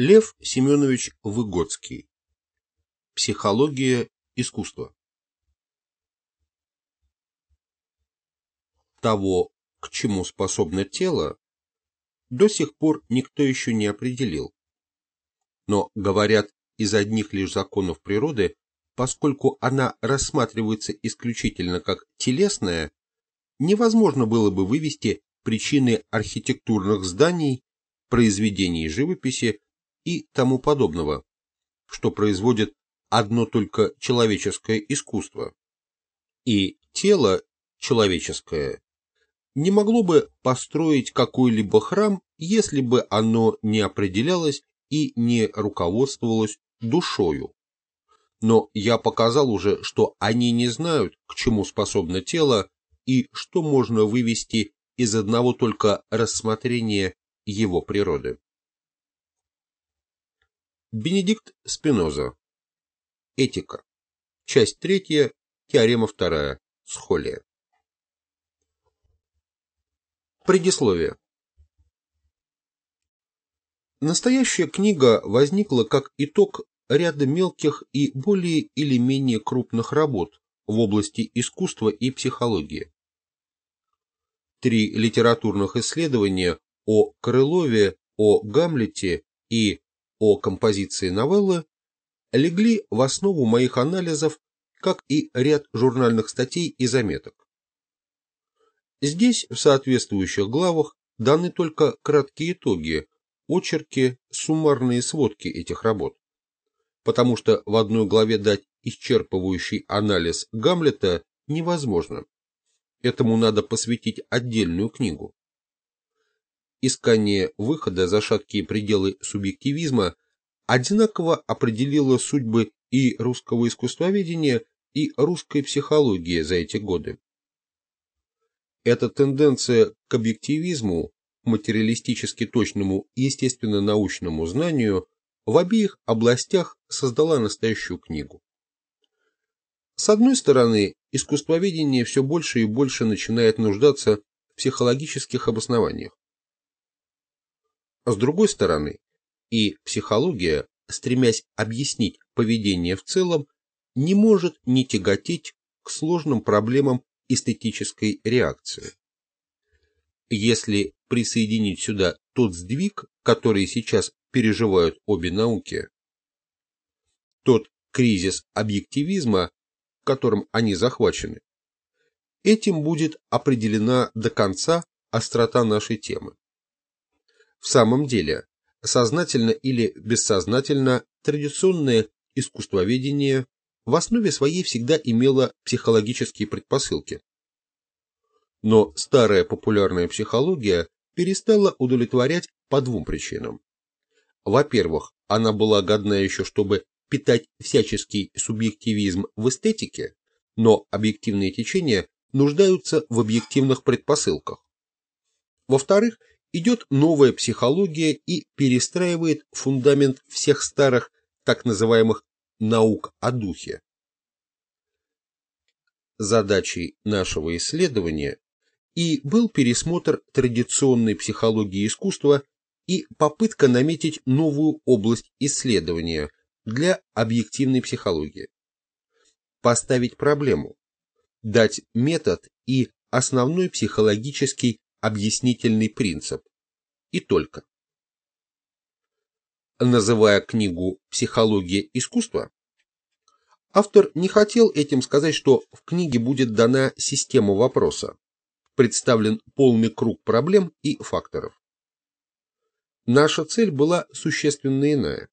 Лев Семенович Выгодский. Психология искусства. Того, к чему способно тело, до сих пор никто еще не определил. Но, говорят, из одних лишь законов природы, поскольку она рассматривается исключительно как телесная, невозможно было бы вывести причины архитектурных зданий, произведений живописи, и тому подобного, что производит одно только человеческое искусство. И тело человеческое не могло бы построить какой-либо храм, если бы оно не определялось и не руководствовалось душою. Но я показал уже, что они не знают, к чему способно тело и что можно вывести из одного только рассмотрения его природы. Бенедикт Спиноза. Этика. Часть третья, теорема вторая, схолия. Предисловие. Настоящая книга возникла как итог ряда мелких и более или менее крупных работ в области искусства и психологии. Три литературных исследования о Крылове, о Гамлете и о композиции новеллы легли в основу моих анализов, как и ряд журнальных статей и заметок. Здесь, в соответствующих главах, даны только краткие итоги, очерки, суммарные сводки этих работ, потому что в одной главе дать исчерпывающий анализ Гамлета невозможно. Этому надо посвятить отдельную книгу искание выхода за шаткие пределы субъективизма одинаково определило судьбы и русского искусствоведения, и русской психологии за эти годы. Эта тенденция к объективизму, материалистически точному естественно-научному знанию в обеих областях создала настоящую книгу. С одной стороны, искусствоведение все больше и больше начинает нуждаться в психологических обоснованиях. С другой стороны, и психология, стремясь объяснить поведение в целом, не может не тяготеть к сложным проблемам эстетической реакции. Если присоединить сюда тот сдвиг, который сейчас переживают обе науки, тот кризис объективизма, которым они захвачены, этим будет определена до конца острота нашей темы. В самом деле, сознательно или бессознательно, традиционное искусствоведение в основе своей всегда имело психологические предпосылки. Но старая популярная психология перестала удовлетворять по двум причинам. Во-первых, она была годна еще, чтобы питать всяческий субъективизм в эстетике, но объективные течения нуждаются в объективных предпосылках. Во-вторых, идет новая психология и перестраивает фундамент всех старых так называемых наук о духе. Задачей нашего исследования и был пересмотр традиционной психологии искусства и попытка наметить новую область исследования для объективной психологии. Поставить проблему, дать метод и основной психологический объяснительный принцип. И только. Называя книгу «Психология искусства», автор не хотел этим сказать, что в книге будет дана система вопроса, представлен полный круг проблем и факторов. Наша цель была существенно иная.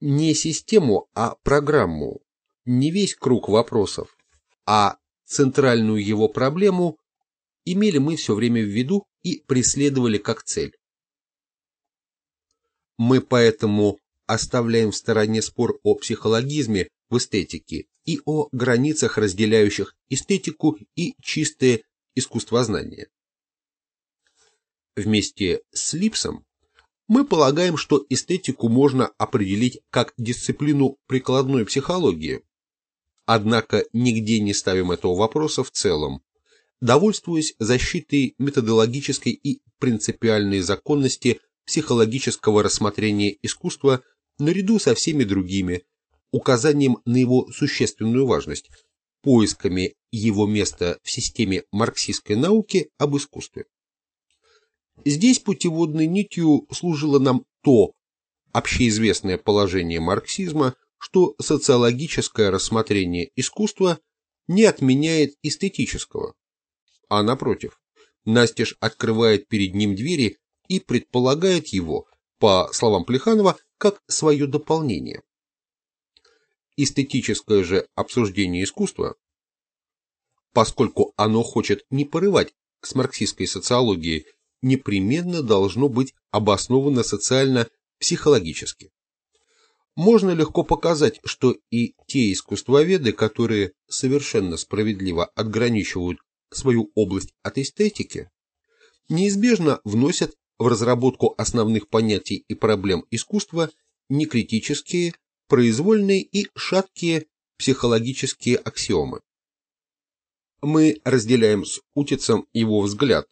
Не систему, а программу, не весь круг вопросов, а центральную его проблему имели мы все время в виду и преследовали как цель. Мы поэтому оставляем в стороне спор о психологизме в эстетике и о границах, разделяющих эстетику и чистое искусствознание. Вместе с Липсом мы полагаем, что эстетику можно определить как дисциплину прикладной психологии, однако нигде не ставим этого вопроса в целом, довольствуясь защитой методологической и принципиальной законности психологического рассмотрения искусства наряду со всеми другими, указанием на его существенную важность, поисками его места в системе марксистской науки об искусстве. Здесь путеводной нитью служило нам то общеизвестное положение марксизма, что социологическое рассмотрение искусства не отменяет эстетического, а напротив, настежь открывает перед ним двери и предполагает его, по словам Плеханова, как свое дополнение. Эстетическое же обсуждение искусства, поскольку оно хочет не порывать с марксистской социологией, непременно должно быть обосновано социально-психологически. Можно легко показать, что и те искусствоведы, которые совершенно справедливо отграничивают свою область от эстетики, неизбежно вносят в разработку основных понятий и проблем искусства некритические, произвольные и шаткие психологические аксиомы. Мы разделяем с Утицем его взгляд,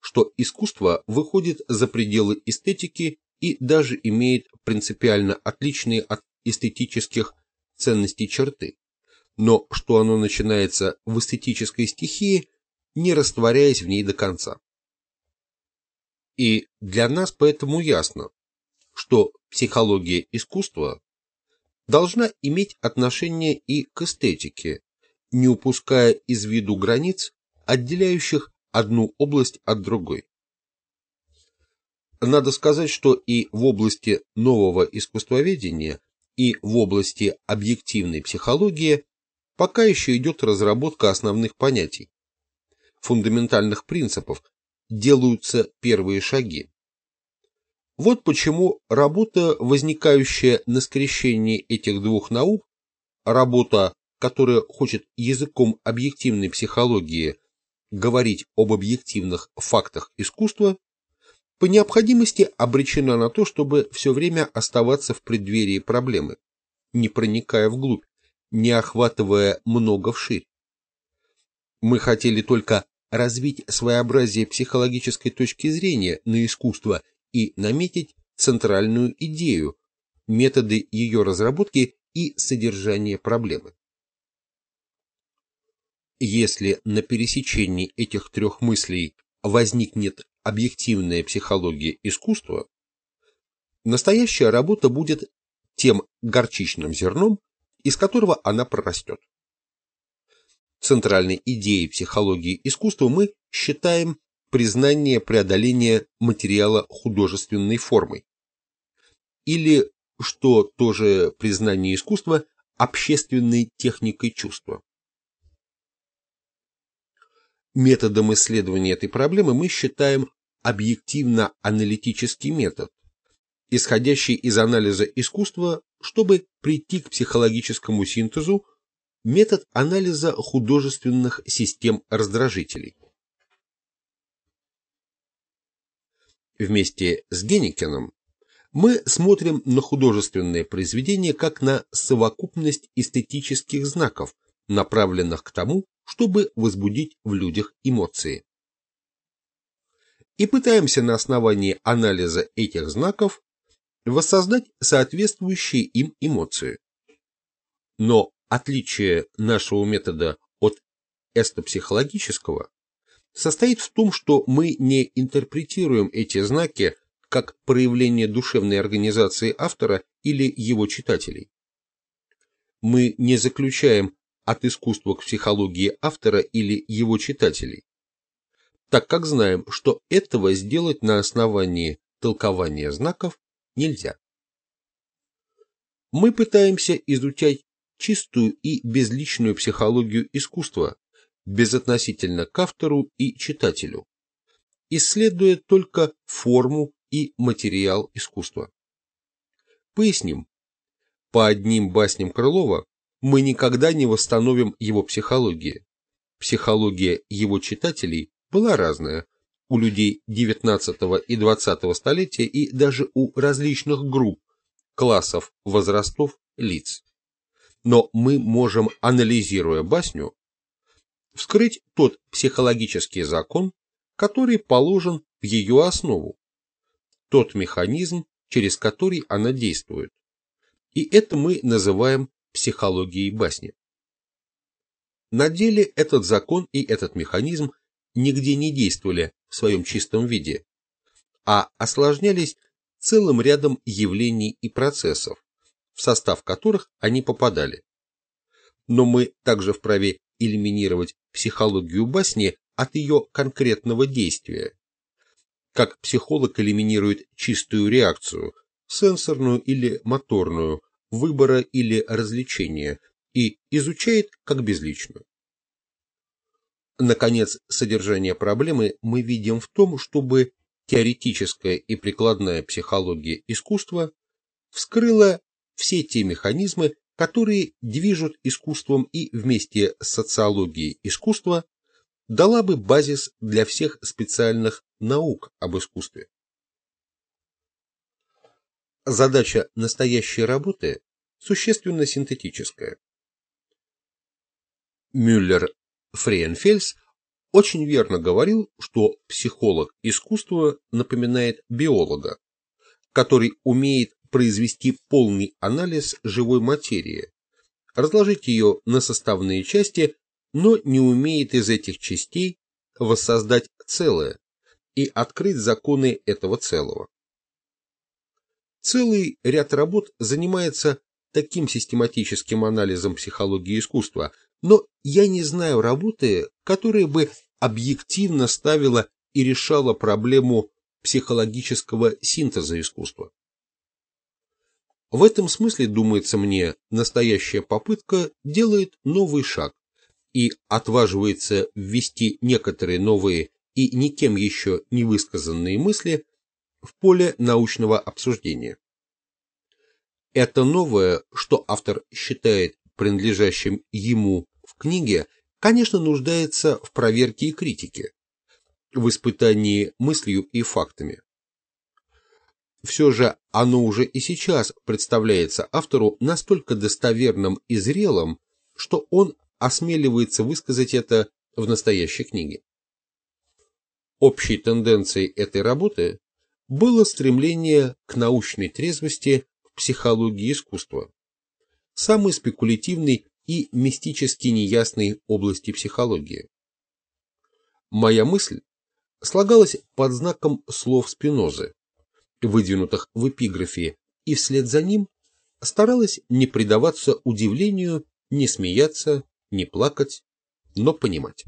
что искусство выходит за пределы эстетики и даже имеет принципиально отличные от эстетических ценностей черты, но что оно начинается в эстетической стихии, не растворяясь в ней до конца. И для нас поэтому ясно, что психология искусства должна иметь отношение и к эстетике, не упуская из виду границ, отделяющих одну область от другой. Надо сказать, что и в области нового искусствоведения, и в области объективной психологии пока еще идет разработка основных понятий, фундаментальных принципов, делаются первые шаги. Вот почему работа, возникающая на скрещении этих двух наук, работа, которая хочет языком объективной психологии говорить об объективных фактах искусства, по необходимости обречена на то, чтобы все время оставаться в преддверии проблемы, не проникая вглубь, не охватывая много вширь. Мы хотели только развить своеобразие психологической точки зрения на искусство и наметить центральную идею, методы ее разработки и содержание проблемы. Если на пересечении этих трех мыслей возникнет объективная психология искусства, настоящая работа будет тем горчичным зерном, из которого она прорастет центральной идеей психологии искусства мы считаем признание преодоления материала художественной формой. Или, что тоже признание искусства, общественной техникой чувства. Методом исследования этой проблемы мы считаем объективно-аналитический метод, исходящий из анализа искусства, чтобы прийти к психологическому синтезу Метод анализа художественных систем раздражителей. Вместе с Геникеном мы смотрим на художественное произведение как на совокупность эстетических знаков, направленных к тому, чтобы возбудить в людях эмоции. И пытаемся на основании анализа этих знаков воссоздать соответствующие им эмоции. Но Отличие нашего метода от эстопсихологического состоит в том, что мы не интерпретируем эти знаки как проявление душевной организации автора или его читателей. Мы не заключаем от искусства к психологии автора или его читателей, так как знаем, что этого сделать на основании толкования знаков нельзя. Мы пытаемся изучать чистую и безличную психологию искусства, безотносительно к автору и читателю, исследуя только форму и материал искусства. Поясним. По одним басням Крылова мы никогда не восстановим его психологии. Психология его читателей была разная у людей XIX и XX столетия и даже у различных групп, классов, возрастов, лиц но мы можем, анализируя басню, вскрыть тот психологический закон, который положен в ее основу, тот механизм, через который она действует. И это мы называем психологией басни. На деле этот закон и этот механизм нигде не действовали в своем чистом виде, а осложнялись целым рядом явлений и процессов, в состав которых они попадали. Но мы также вправе элиминировать психологию басни от ее конкретного действия, как психолог элиминирует чистую реакцию, сенсорную или моторную, выбора или развлечения, и изучает как безличную. Наконец, содержание проблемы мы видим в том, чтобы теоретическая и прикладная психология искусства вскрыла все те механизмы, которые движут искусством и вместе с социологией искусства дала бы базис для всех специальных наук об искусстве. Задача настоящей работы существенно синтетическая. Мюллер Фрейенфельс очень верно говорил, что психолог искусства напоминает биолога, который умеет произвести полный анализ живой материи, разложить ее на составные части, но не умеет из этих частей воссоздать целое и открыть законы этого целого. Целый ряд работ занимается таким систематическим анализом психологии искусства, но я не знаю работы, которая бы объективно ставила и решала проблему психологического синтеза искусства. В этом смысле, думается мне, настоящая попытка делает новый шаг и отваживается ввести некоторые новые и никем еще не высказанные мысли в поле научного обсуждения. Это новое, что автор считает принадлежащим ему в книге, конечно, нуждается в проверке и критике, в испытании мыслью и фактами. Все же оно уже и сейчас представляется автору настолько достоверным и зрелым, что он осмеливается высказать это в настоящей книге. Общей тенденцией этой работы было стремление к научной трезвости психологии искусства, самой спекулятивной и мистически неясной области психологии. Моя мысль слагалась под знаком слов Спинозы, выдвинутых в эпиграфе, и вслед за ним старалась не предаваться удивлению, не смеяться, не плакать, но понимать.